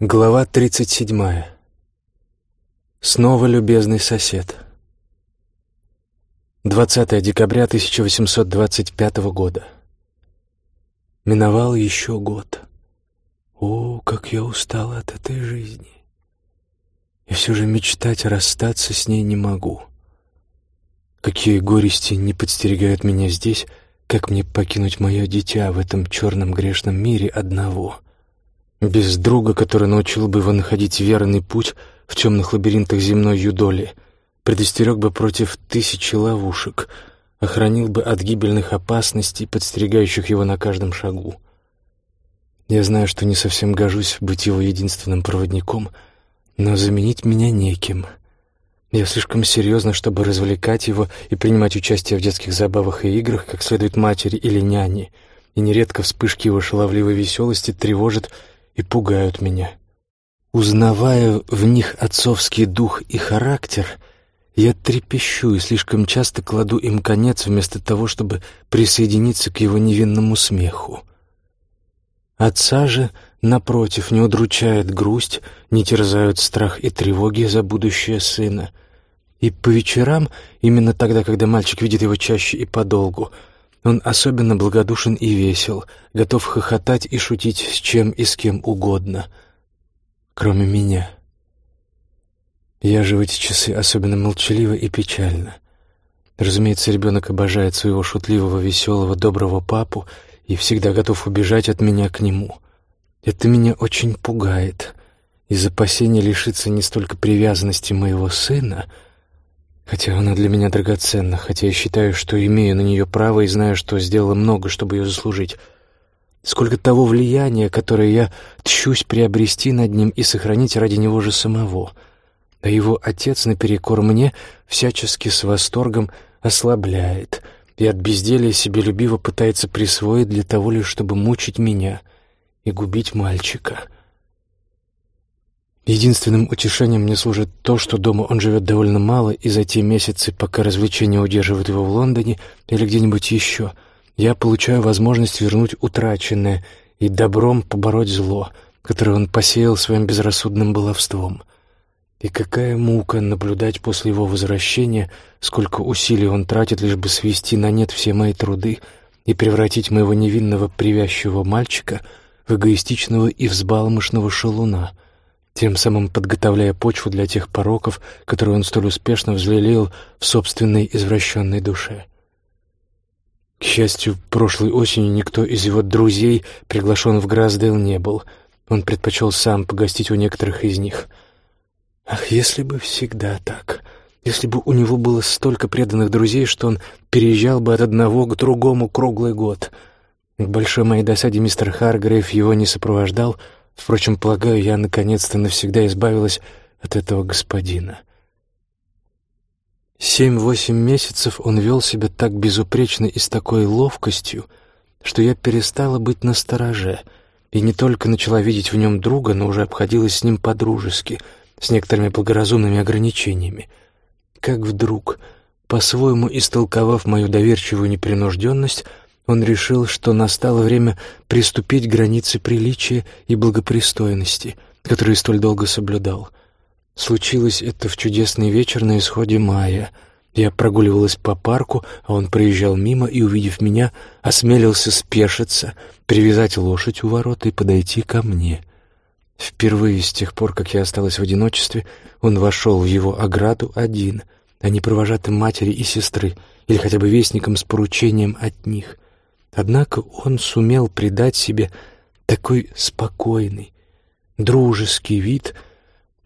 Глава 37. Снова любезный сосед. 20 декабря 1825 года. Миновал еще год. О, как я устал от этой жизни. И все же мечтать расстаться с ней не могу. Какие горести не подстерегают меня здесь, как мне покинуть мое дитя в этом черном грешном мире одного — без друга, который научил бы его находить верный путь в темных лабиринтах земной юдоли, предостерег бы против тысячи ловушек, охранил бы от гибельных опасностей, подстерегающих его на каждом шагу. Я знаю, что не совсем гожусь быть его единственным проводником, но заменить меня неким. Я слишком серьезно, чтобы развлекать его и принимать участие в детских забавах и играх, как следует матери или няне, и нередко вспышки его шаловливой веселости тревожат и пугают меня. Узнавая в них отцовский дух и характер, я трепещу и слишком часто кладу им конец вместо того, чтобы присоединиться к его невинному смеху. Отца же, напротив, не удручает грусть, не терзают страх и тревоги за будущее сына. И по вечерам, именно тогда, когда мальчик видит его чаще и подолгу, он особенно благодушен и весел, готов хохотать и шутить с чем и с кем угодно, кроме меня. Я же в эти часы особенно молчалива и печальна. Разумеется, ребенок обожает своего шутливого, веселого, доброго папу и всегда готов убежать от меня к нему. Это меня очень пугает. Из опасения лишиться не столько привязанности моего сына — Хотя она для меня драгоценна, хотя я считаю, что имею на нее право и знаю, что сделала много, чтобы ее заслужить. Сколько того влияния, которое я тщусь приобрести над ним и сохранить ради него же самого. А его отец, наперекор мне, всячески с восторгом ослабляет и от безделия себелюбиво пытается присвоить для того лишь, чтобы мучить меня и губить мальчика». Единственным утешением мне служит то, что дома он живет довольно мало, и за те месяцы, пока развлечения удерживают его в Лондоне или где-нибудь еще, я получаю возможность вернуть утраченное и добром побороть зло, которое он посеял своим безрассудным баловством. И какая мука наблюдать после его возвращения, сколько усилий он тратит, лишь бы свести на нет все мои труды и превратить моего невинного привязчивого мальчика в эгоистичного и взбалмошного шалуна — тем самым подготовляя почву для тех пороков, которые он столь успешно взлелеял в собственной извращенной душе. К счастью, прошлой осенью никто из его друзей приглашен в Граздейл не был. Он предпочел сам погостить у некоторых из них. Ах, если бы всегда так! Если бы у него было столько преданных друзей, что он переезжал бы от одного к другому круглый год. К большой моей досаде мистер Харгрейв его не сопровождал — Впрочем, полагаю, я наконец-то навсегда избавилась от этого господина. Семь-восемь месяцев он вел себя так безупречно и с такой ловкостью, что я перестала быть настороже и не только начала видеть в нем друга, но уже обходилась с ним по-дружески, с некоторыми благоразумными ограничениями. Как вдруг, по-своему истолковав мою доверчивую непринужденность, он решил, что настало время приступить к границе приличия и благопристойности, которые столь долго соблюдал. Случилось это в чудесный вечер на исходе мая. Я прогуливалась по парку, а он проезжал мимо и, увидев меня, осмелился спешиться, привязать лошадь у ворот и подойти ко мне. Впервые с тех пор, как я осталась в одиночестве, он вошел в его ограду один, а не провожатым матери и сестры, или хотя бы вестником с поручением от них — Однако он сумел придать себе такой спокойный, дружеский вид,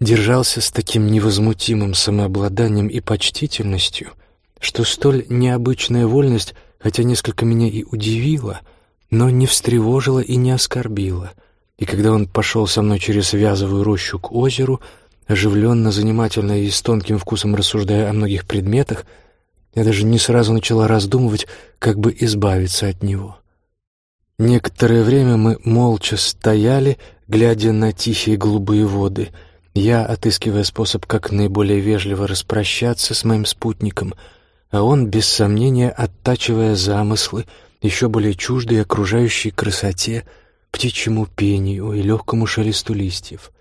держался с таким невозмутимым самообладанием и почтительностью, что столь необычная вольность, хотя несколько меня и удивила, но не встревожила и не оскорбила. И когда он пошел со мной через вязовую рощу к озеру, оживленно, занимательно и с тонким вкусом рассуждая о многих предметах, я даже не сразу начала раздумывать, как бы избавиться от него. Некоторое время мы молча стояли, глядя на тихие голубые воды, я отыскивая способ, как наиболее вежливо распрощаться с моим спутником, а он, без сомнения, оттачивая замыслы, еще более чуждые окружающей красоте, птичьему пению и легкому шелесту листьев —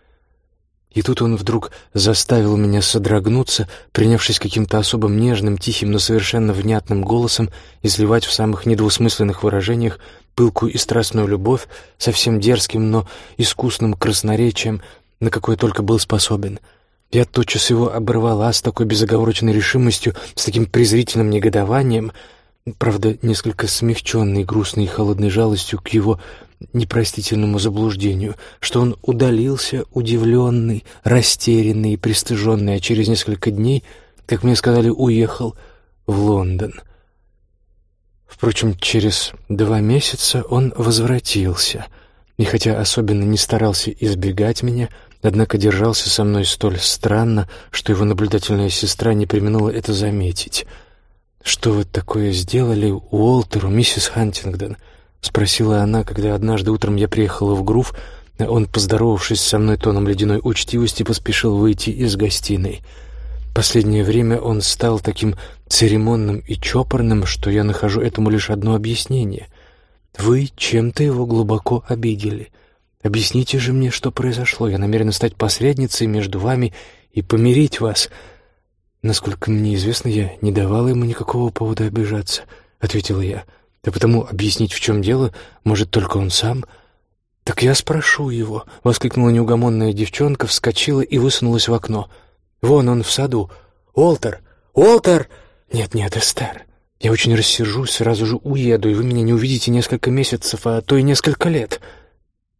И тут он вдруг заставил меня содрогнуться, принявшись каким-то особым нежным, тихим, но совершенно внятным голосом изливать в самых недвусмысленных выражениях пылкую и страстную любовь, совсем дерзким, но искусным красноречием, на какое только был способен. Я тотчас его оборвала с такой безоговорочной решимостью, с таким презрительным негодованием, правда, несколько смягченной грустной и холодной жалостью к его непростительному заблуждению, что он удалился, удивленный, растерянный и пристыженный, а через несколько дней, как мне сказали, уехал в Лондон. Впрочем, через два месяца он возвратился, и хотя особенно не старался избегать меня, однако держался со мной столь странно, что его наблюдательная сестра не применула это заметить. «Что вы такое сделали Уолтеру, миссис Хантингдон?» — спросила она, когда однажды утром я приехала в Грув, он, поздоровавшись со мной тоном ледяной учтивости, поспешил выйти из гостиной. Последнее время он стал таким церемонным и чопорным, что я нахожу этому лишь одно объяснение. Вы чем-то его глубоко обидели. Объясните же мне, что произошло. Я намерена стать посредницей между вами и помирить вас. Насколько мне известно, я не давала ему никакого повода обижаться, — ответила я. — да потому объяснить, в чем дело, может только он сам. «Так я спрошу его», — воскликнула неугомонная девчонка, вскочила и высунулась в окно. «Вон он в саду. Уолтер! Уолтер!» «Нет-нет, Эстер, я очень рассержусь, сразу же уеду, и вы меня не увидите несколько месяцев, а то и несколько лет».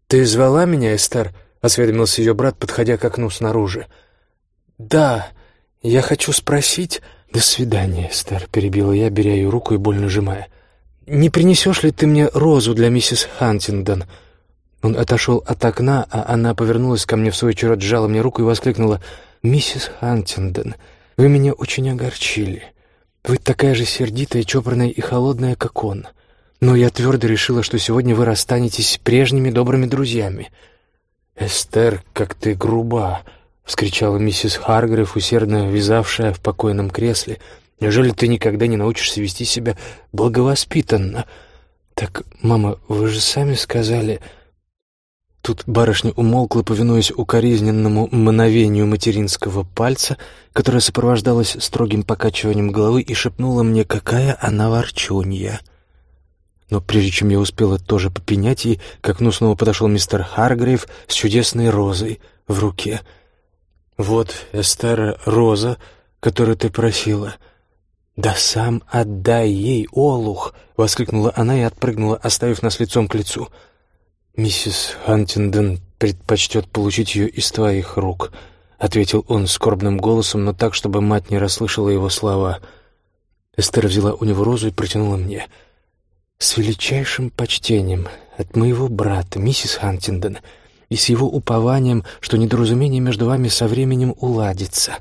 «Ты звала меня, Эстер?» — осведомился ее брат, подходя к окну снаружи. «Да, я хочу спросить...» «До свидания, Эстер», — перебила я, беря ее руку и больно сжимая не принесешь ли ты мне розу для миссис Хантингдон?» Он отошел от окна, а она повернулась ко мне в свой черед, сжала мне руку и воскликнула. «Миссис Хантингдон, вы меня очень огорчили. Вы такая же сердитая, чопорная и холодная, как он. Но я твердо решила, что сегодня вы расстанетесь с прежними добрыми друзьями». «Эстер, как ты груба!» — вскричала миссис Харгрев, усердно вязавшая в покойном кресле — Неужели ты никогда не научишься вести себя благовоспитанно? Так, мама, вы же сами сказали... Тут барышня умолкла, повинуясь укоризненному мановению материнского пальца, которое сопровождалось строгим покачиванием головы, и шепнула мне, какая она ворчунья. Но прежде чем я успела тоже попенять ей, к окну снова подошел мистер Харгрейв с чудесной розой в руке. «Вот, Эстера, роза, которую ты просила. «Да сам отдай ей, олух!» — воскликнула она и отпрыгнула, оставив нас лицом к лицу. «Миссис Хантинден предпочтет получить ее из твоих рук», — ответил он скорбным голосом, но так, чтобы мать не расслышала его слова. Эстер взяла у него розу и протянула мне. «С величайшим почтением от моего брата, миссис Хантинден, и с его упованием, что недоразумение между вами со временем уладится.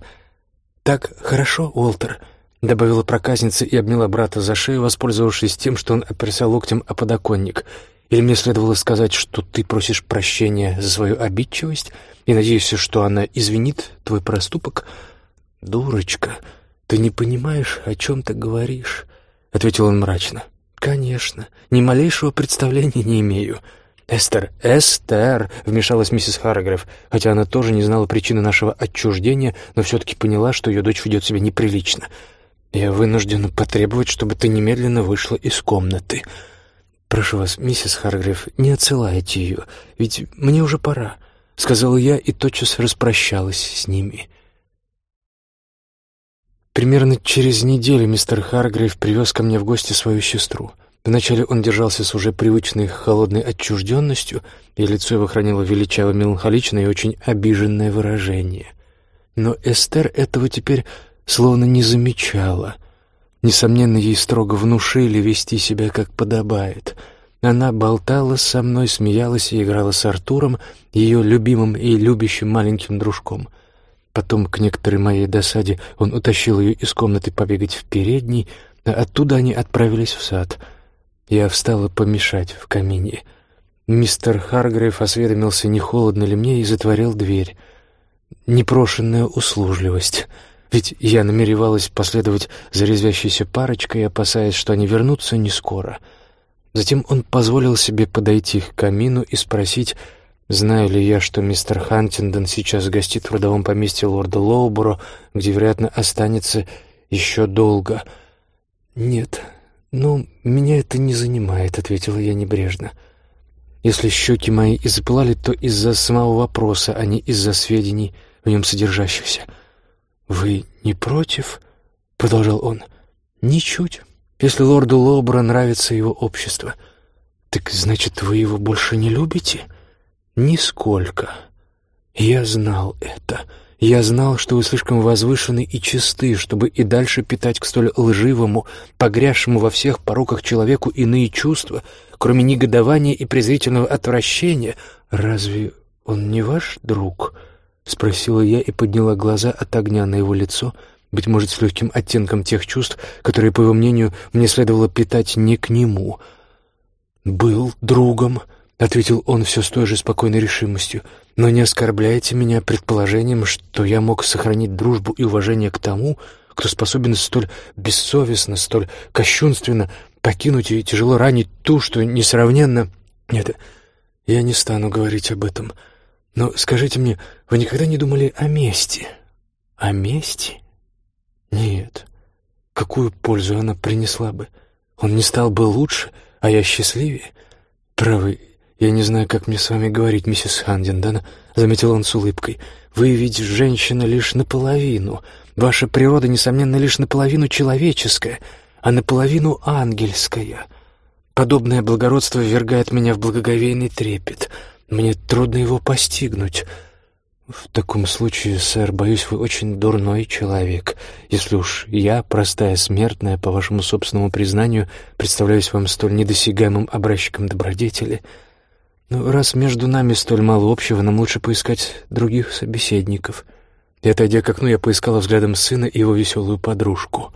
Так хорошо, Уолтер?» Добавила проказница и обняла брата за шею, воспользовавшись тем, что он оперся локтем о подоконник. Или мне следовало сказать, что ты просишь прощения за свою обидчивость и надеешься, что она извинит твой проступок? Дурочка, ты не понимаешь, о чем ты говоришь, — ответил он мрачно. Конечно, ни малейшего представления не имею. «Эстер, Эстер!» — вмешалась миссис Харрогреф, хотя она тоже не знала причины нашего отчуждения, но все-таки поняла, что ее дочь ведет себя неприлично — я вынуждена потребовать, чтобы ты немедленно вышла из комнаты. Прошу вас, миссис Харгрив, не отсылайте ее, ведь мне уже пора, — сказала я и тотчас распрощалась с ними. Примерно через неделю мистер Харгрейв привез ко мне в гости свою сестру. Вначале он держался с уже привычной холодной отчужденностью, и лицо его хранило величаво меланхоличное и очень обиженное выражение. Но Эстер этого теперь словно не замечала. Несомненно, ей строго внушили вести себя как подобает. Она болтала со мной, смеялась и играла с Артуром, ее любимым и любящим маленьким дружком. Потом, к некоторой моей досаде, он утащил ее из комнаты побегать в передний, а оттуда они отправились в сад. Я встала помешать в камине. Мистер Харгрейв осведомился, не холодно ли мне, и затворил дверь. Непрошенная услужливость — ведь я намеревалась последовать за резвящейся парочкой, опасаясь, что они вернутся не скоро. Затем он позволил себе подойти к камину и спросить, Знаю ли я, что мистер Хантиндон сейчас гостит в родовом поместье лорда Лоуборо, где, вероятно, останется еще долго? Нет, ну, меня это не занимает, — ответила я небрежно. Если щеки мои и запылали, то из-за самого вопроса, а не из-за сведений в нем содержащихся. «Вы не против?» — продолжал он. «Ничуть. Если лорду Лоуборо нравится его общество. Так значит, вы его больше не любите?» «Нисколько. Я знал это. Я знал, что вы слишком возвышены и чисты, чтобы и дальше питать к столь лживому, погрязшему во всех пороках человеку иные чувства, кроме негодования и презрительного отвращения. Разве он не ваш друг?» — спросила я и подняла глаза от огня на его лицо, быть может, с легким оттенком тех чувств, которые, по его мнению, мне следовало питать не к нему. «Был другом», — ответил он все с той же спокойной решимостью. «Но не оскорбляйте меня предположением, что я мог сохранить дружбу и уважение к тому, кто способен столь бессовестно, столь кощунственно покинуть и тяжело ранить ту, что несравненно... Нет, я не стану говорить об этом. Но скажите мне, вы никогда не думали о мести? О мести? Нет. Какую пользу она принесла бы? Он не стал бы лучше, а я счастливее? Правы, «Я не знаю, как мне с вами говорить, миссис Хандиндон», — заметил он с улыбкой. «Вы ведь женщина лишь наполовину. Ваша природа, несомненно, лишь наполовину человеческая, а наполовину ангельская. Подобное благородство ввергает меня в благоговейный трепет. Мне трудно его постигнуть». «В таком случае, сэр, боюсь, вы очень дурной человек. Если уж я, простая смертная, по вашему собственному признанию, представляюсь вам столь недосягаемым образчиком добродетели...» Но раз между нами столь мало общего, нам лучше поискать других собеседников. И, отойдя к окну, я поискала взглядом сына и его веселую подружку.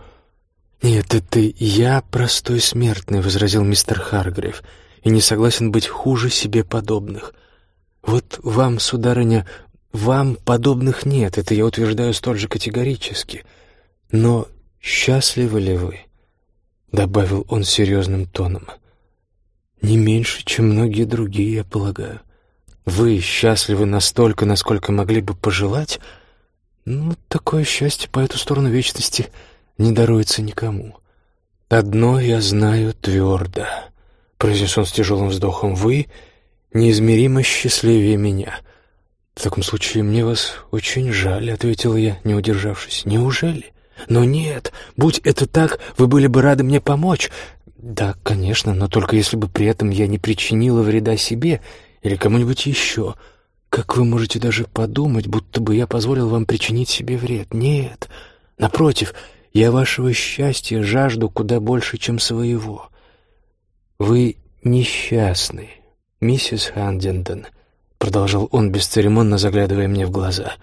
«Нет, это я простой смертный», — возразил мистер Харгрейв, «и не согласен быть хуже себе подобных. Вот вам, сударыня, вам подобных нет, это я утверждаю столь же категорически. Но счастливы ли вы?» — добавил он серьезным тоном. — не меньше, чем многие другие, я полагаю. Вы счастливы настолько, насколько могли бы пожелать? Ну, такое счастье по эту сторону вечности не даруется никому. Одно я знаю твердо, — произнес он с тяжелым вздохом, — вы неизмеримо счастливее меня. В таком случае мне вас очень жаль, — ответила я, не удержавшись. Неужели? Но нет, будь это так, вы были бы рады мне помочь. «Да, конечно, но только если бы при этом я не причинила вреда себе или кому-нибудь еще. Как вы можете даже подумать, будто бы я позволил вам причинить себе вред? Нет, напротив, я вашего счастья жажду куда больше, чем своего. Вы несчастны, миссис Хандендон», — продолжал он, бесцеремонно заглядывая мне в глаза.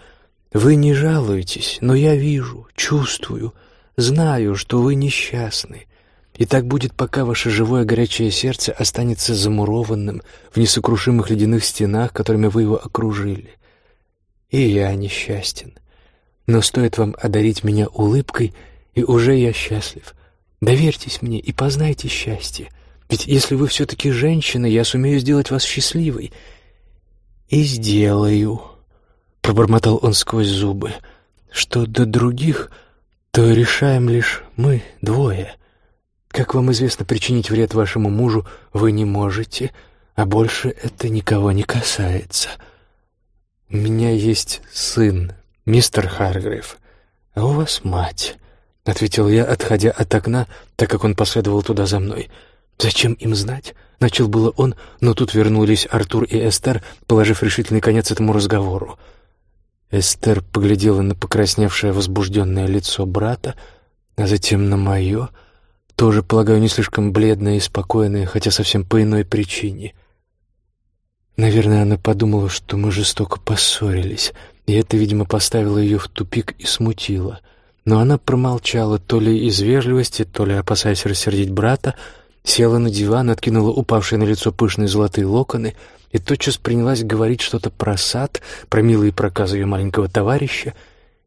«Вы не жалуетесь, но я вижу, чувствую, знаю, что вы несчастны». И так будет, пока ваше живое горячее сердце останется замурованным в несокрушимых ледяных стенах, которыми вы его окружили. И я несчастен. Но стоит вам одарить меня улыбкой, и уже я счастлив. Доверьтесь мне и познайте счастье. Ведь если вы все-таки женщина, я сумею сделать вас счастливой. И сделаю, — пробормотал он сквозь зубы. Что до других, то решаем лишь мы двое — как вам известно, причинить вред вашему мужу вы не можете, а больше это никого не касается. У меня есть сын, мистер Харгрейв, а у вас мать, — ответил я, отходя от окна, так как он последовал туда за мной. «Зачем им знать?» — начал было он, но тут вернулись Артур и Эстер, положив решительный конец этому разговору. Эстер поглядела на покрасневшее возбужденное лицо брата, а затем на мое — тоже, полагаю, не слишком бледная и спокойная, хотя совсем по иной причине. Наверное, она подумала, что мы жестоко поссорились, и это, видимо, поставило ее в тупик и смутило. Но она промолчала то ли из вежливости, то ли опасаясь рассердить брата, села на диван, откинула упавшие на лицо пышные золотые локоны и тотчас принялась говорить что-то про сад, про милые проказы ее маленького товарища,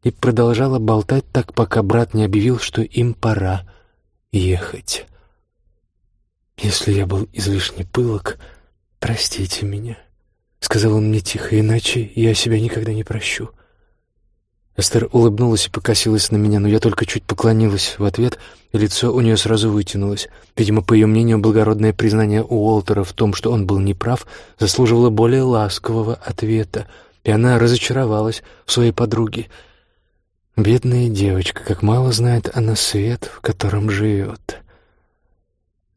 и продолжала болтать так, пока брат не объявил, что им пора — ехать. Если я был излишне пылок, простите меня. сказал он мне тихо, иначе я себя никогда не прощу. Эстер улыбнулась и покосилась на меня, но я только чуть поклонилась в ответ, и лицо у нее сразу вытянулось. Видимо, по ее мнению, благородное признание Уолтера в том, что он был неправ, заслуживало более ласкового ответа, и она разочаровалась в своей подруге. Бедная девочка, как мало знает она свет, в котором живет.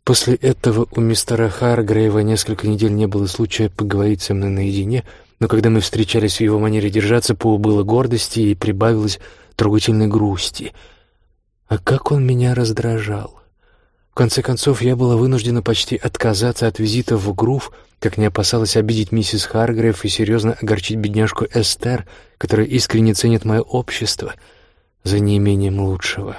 После этого у мистера Харгрейва несколько недель не было случая поговорить со мной наедине — но когда мы встречались в его манере держаться, поубыло гордости и прибавилось трогательной грусти. А как он меня раздражал! В конце концов, я была вынуждена почти отказаться от визита в Грув, как не опасалась обидеть миссис Харгрейв и серьезно огорчить бедняжку Эстер, которая искренне ценит мое общество, за неимением лучшего.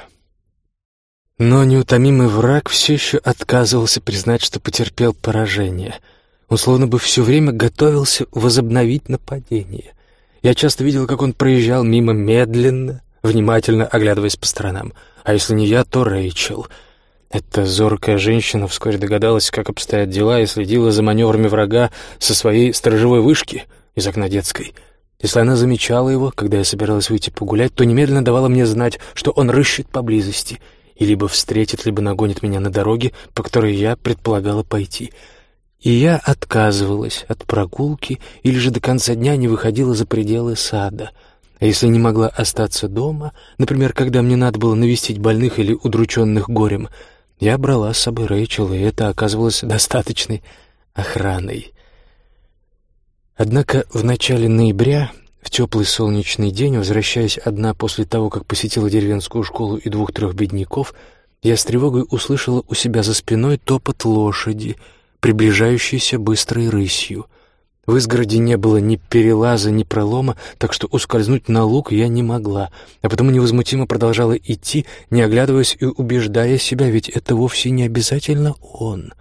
Но неутомимый враг все еще отказывался признать, что потерпел поражение — он словно бы все время готовился возобновить нападение. Я часто видел, как он проезжал мимо медленно, внимательно оглядываясь по сторонам. А если не я, то Рэйчел. Эта зоркая женщина вскоре догадалась, как обстоят дела, и следила за маневрами врага со своей сторожевой вышки из окна детской. Если она замечала его, когда я собиралась выйти погулять, то немедленно давала мне знать, что он рыщет поблизости и либо встретит, либо нагонит меня на дороге, по которой я предполагала пойти — и я отказывалась от прогулки или же до конца дня не выходила за пределы сада. А если не могла остаться дома, например, когда мне надо было навестить больных или удрученных горем, я брала с собой Рэйчел, и это оказывалось достаточной охраной. Однако в начале ноября, в теплый солнечный день, возвращаясь одна после того, как посетила деревенскую школу и двух-трех бедняков, я с тревогой услышала у себя за спиной топот лошади — приближающейся быстрой рысью. В изгороде не было ни перелаза, ни пролома, так что ускользнуть на луг я не могла, а потому невозмутимо продолжала идти, не оглядываясь и убеждая себя, ведь это вовсе не обязательно он.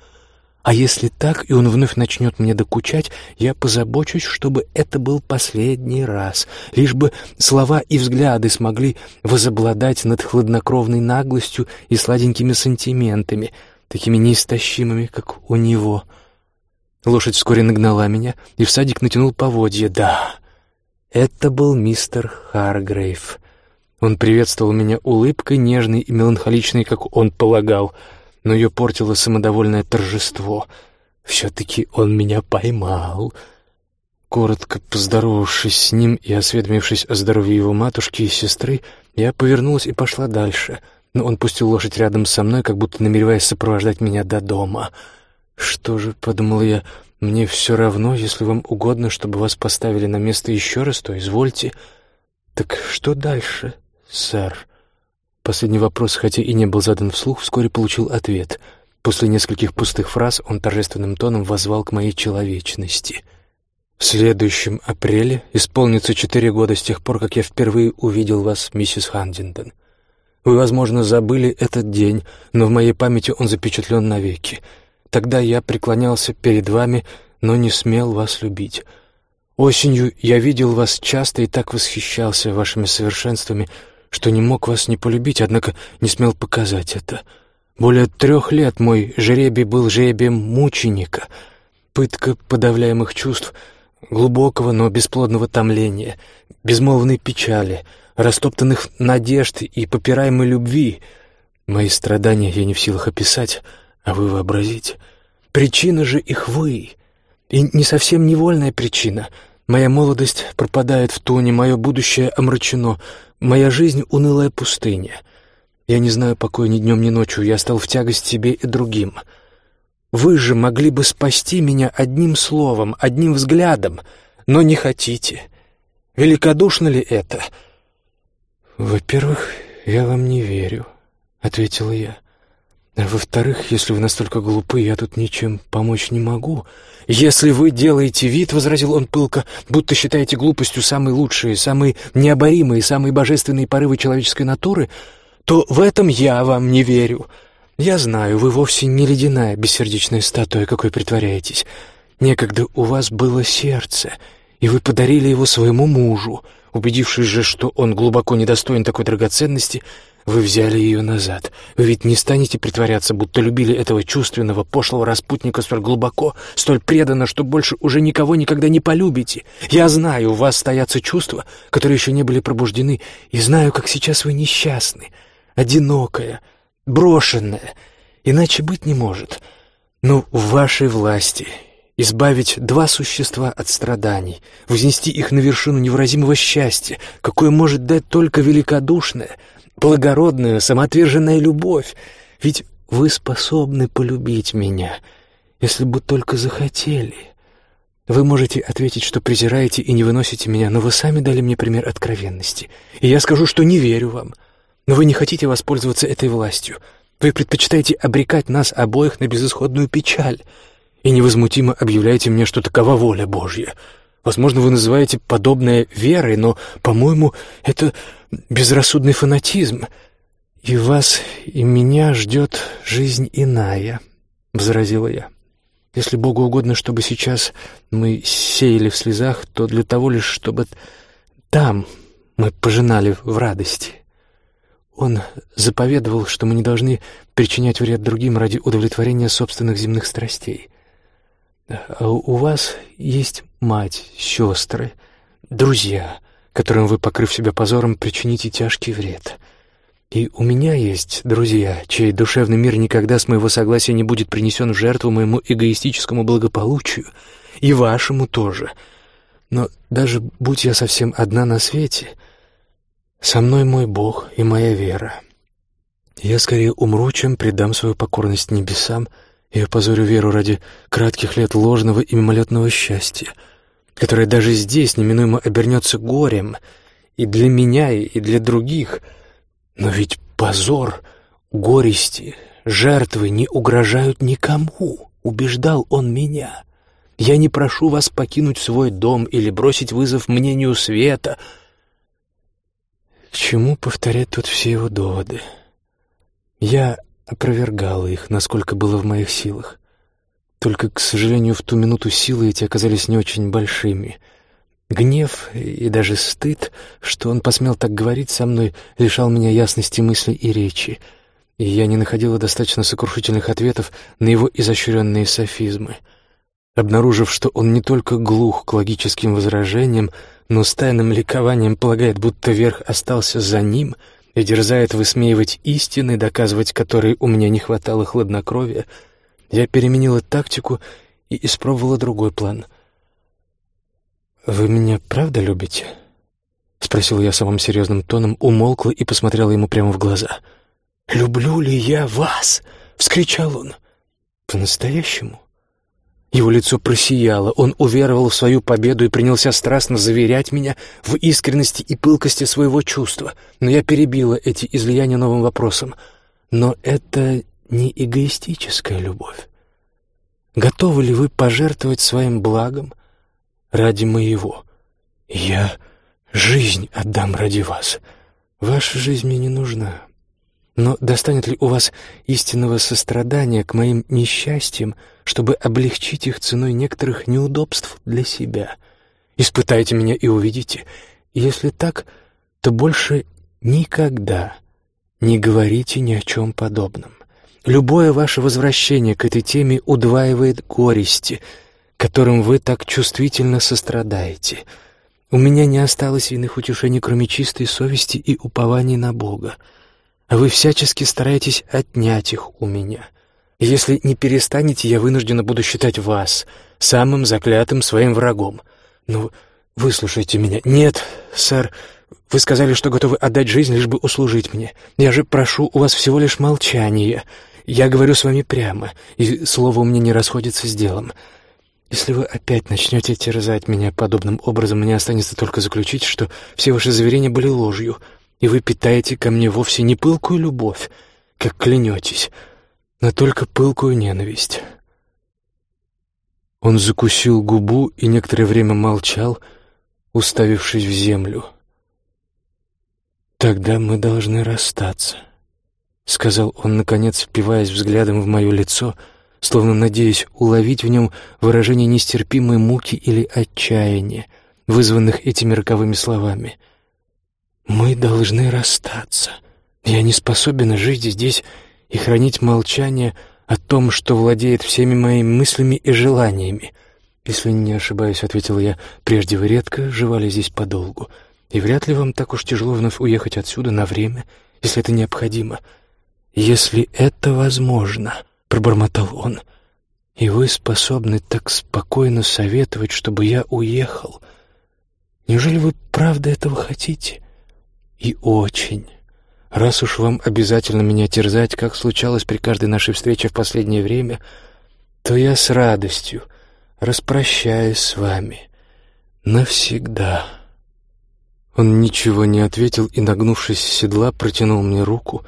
А если так, и он вновь начнет мне докучать, я позабочусь, чтобы это был последний раз, лишь бы слова и взгляды смогли возобладать над хладнокровной наглостью и сладенькими сантиментами — такими неистощимыми, как у него. Лошадь вскоре нагнала меня, и в садик натянул поводья. Да, это был мистер Харгрейв. Он приветствовал меня улыбкой, нежной и меланхоличной, как он полагал, но ее портило самодовольное торжество. Все-таки он меня поймал. Коротко поздоровавшись с ним и осведомившись о здоровье его матушки и сестры, я повернулась и пошла дальше — но он пустил лошадь рядом со мной, как будто намереваясь сопровождать меня до дома. «Что же», — подумал я, — «мне все равно, если вам угодно, чтобы вас поставили на место еще раз, то извольте». «Так что дальше, сэр?» Последний вопрос, хотя и не был задан вслух, вскоре получил ответ. После нескольких пустых фраз он торжественным тоном возвал к моей человечности. «В следующем апреле исполнится четыре года с тех пор, как я впервые увидел вас, миссис Хандингтон. Вы, возможно, забыли этот день, но в моей памяти он запечатлен навеки. Тогда я преклонялся перед вами, но не смел вас любить. Осенью я видел вас часто и так восхищался вашими совершенствами, что не мог вас не полюбить, однако не смел показать это. Более трех лет мой жребий был жребием мученика, пытка подавляемых чувств, глубокого, но бесплодного томления, безмолвной печали — растоптанных надежд и попираемой любви. Мои страдания я не в силах описать, а вы вообразить. Причина же их вы, и не совсем невольная причина. Моя молодость пропадает в тоне, мое будущее омрачено, моя жизнь — унылая пустыня. Я не знаю покоя ни днем, ни ночью, я стал в тягость себе и другим. Вы же могли бы спасти меня одним словом, одним взглядом, но не хотите. Великодушно ли это?» «Во-первых, я вам не верю», — ответила я. «А во-вторых, если вы настолько глупы, я тут ничем помочь не могу». «Если вы делаете вид, — возразил он пылко, — будто считаете глупостью самые лучшие, самые необоримые, самые божественные порывы человеческой натуры, то в этом я вам не верю. Я знаю, вы вовсе не ледяная бессердечная статуя, какой притворяетесь. Некогда у вас было сердце, и вы подарили его своему мужу. Убедившись же, что он глубоко недостоин такой драгоценности, вы взяли ее назад. Вы ведь не станете притворяться, будто любили этого чувственного, пошлого распутника столь глубоко, столь преданно, что больше уже никого никогда не полюбите. Я знаю, у вас стоятся чувства, которые еще не были пробуждены, и знаю, как сейчас вы несчастны, одинокая, брошенная. Иначе быть не может. Но в вашей власти избавить два существа от страданий, вознести их на вершину невыразимого счастья, какое может дать только великодушное — благородная, самоотверженная любовь. Ведь вы способны полюбить меня, если бы только захотели. Вы можете ответить, что презираете и не выносите меня, но вы сами дали мне пример откровенности. И я скажу, что не верю вам. Но вы не хотите воспользоваться этой властью. Вы предпочитаете обрекать нас обоих на безысходную печаль и невозмутимо объявляете мне, что такова воля Божья. Возможно, вы называете подобное верой, но, по-моему, это безрассудный фанатизм. И вас, и меня ждет жизнь иная, — возразила я. Если Богу угодно, чтобы сейчас мы сеяли в слезах, то для того лишь, чтобы там мы пожинали в радости. Он заповедовал, что мы не должны причинять вред другим ради удовлетворения собственных земных страстей. А у вас есть мать, сестры, друзья, которым вы, покрыв себя позором, причините тяжкий вред. И у меня есть друзья, чей душевный мир никогда с моего согласия не будет принесен в жертву моему эгоистическому благополучию, и вашему тоже. Но даже будь я совсем одна на свете, со мной мой Бог и моя вера. Я скорее умру, чем предам свою покорность небесам и опозорю веру ради кратких лет ложного и мимолетного счастья — которое даже здесь неминуемо обернется горем и для меня, и для других. Но ведь позор, горести, жертвы не угрожают никому, убеждал он меня. Я не прошу вас покинуть свой дом или бросить вызов мнению света. К чему повторять тут все его доводы? Я опровергал их, насколько было в моих силах. Только, к сожалению, в ту минуту силы эти оказались не очень большими. Гнев и даже стыд, что он посмел так говорить со мной, лишал меня ясности мысли и речи, и я не находила достаточно сокрушительных ответов на его изощренные софизмы. Обнаружив, что он не только глух к логическим возражениям, но с тайным ликованием полагает, будто верх остался за ним и дерзает высмеивать истины, доказывать которые у меня не хватало хладнокровия — я переменила тактику и испробовала другой план. «Вы меня правда любите?» — спросил я самым серьезным тоном, умолкла и посмотрела ему прямо в глаза. «Люблю ли я вас?» — вскричал он. «По-настоящему?» Его лицо просияло, он уверовал в свою победу и принялся страстно заверять меня в искренности и пылкости своего чувства. Но я перебила эти излияния новым вопросом. «Но это не эгоистическая любовь. Готовы ли вы пожертвовать своим благом ради моего? Я жизнь отдам ради вас. Ваша жизнь мне не нужна. Но достанет ли у вас истинного сострадания к моим несчастьям, чтобы облегчить их ценой некоторых неудобств для себя? Испытайте меня и увидите. Если так, то больше никогда не говорите ни о чем подобном. Любое ваше возвращение к этой теме удваивает горести, которым вы так чувствительно сострадаете. У меня не осталось иных утешений, кроме чистой совести и упований на Бога. Вы всячески стараетесь отнять их у меня. если не перестанете, я вынуждена буду считать вас самым заклятым своим врагом. Ну, выслушайте меня. Нет, сэр, вы сказали, что готовы отдать жизнь, лишь бы услужить мне. Я же прошу у вас всего лишь молчания. Я говорю с вами прямо, и слово у меня не расходится с делом. Если вы опять начнете терзать меня подобным образом, мне останется только заключить, что все ваши заверения были ложью, и вы питаете ко мне вовсе не пылкую любовь, как клянетесь, но только пылкую ненависть». Он закусил губу и некоторое время молчал, уставившись в землю. «Тогда мы должны расстаться». — сказал он, наконец, впиваясь взглядом в мое лицо, словно надеясь уловить в нем выражение нестерпимой муки или отчаяния, вызванных этими роковыми словами. «Мы должны расстаться. Я не способен жить здесь и хранить молчание о том, что владеет всеми моими мыслями и желаниями. Если не ошибаюсь, — ответила я, — прежде вы редко жевали здесь подолгу, и вряд ли вам так уж тяжело вновь уехать отсюда на время, если это необходимо. Если это возможно, — пробормотал он, — и вы способны так спокойно советовать, чтобы я уехал. Неужели вы правда этого хотите? И очень. Раз уж вам обязательно меня терзать, как случалось при каждой нашей встрече в последнее время, то я с радостью распрощаюсь с вами навсегда». Он ничего не ответил и, нагнувшись с седла, протянул мне руку.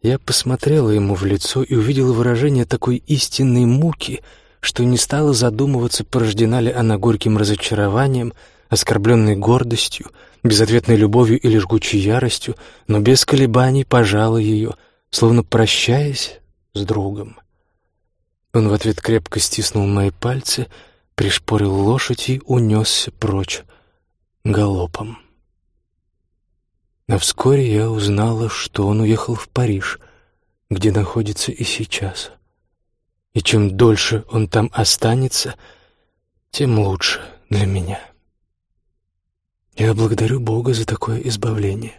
Я посмотрела ему в лицо и увидела выражение такой истинной муки, что не стала задумываться, порождена ли она горьким разочарованием, оскорбленной гордостью, безответной любовью или жгучей яростью, но без колебаний пожала ее, словно прощаясь с другом. Он в ответ крепко стиснул мои пальцы, пришпорил лошадь и унесся прочь галопом. А вскоре я узнала, что он уехал в Париж, где находится и сейчас. И чем дольше он там останется, тем лучше для меня. Я благодарю Бога за такое избавление.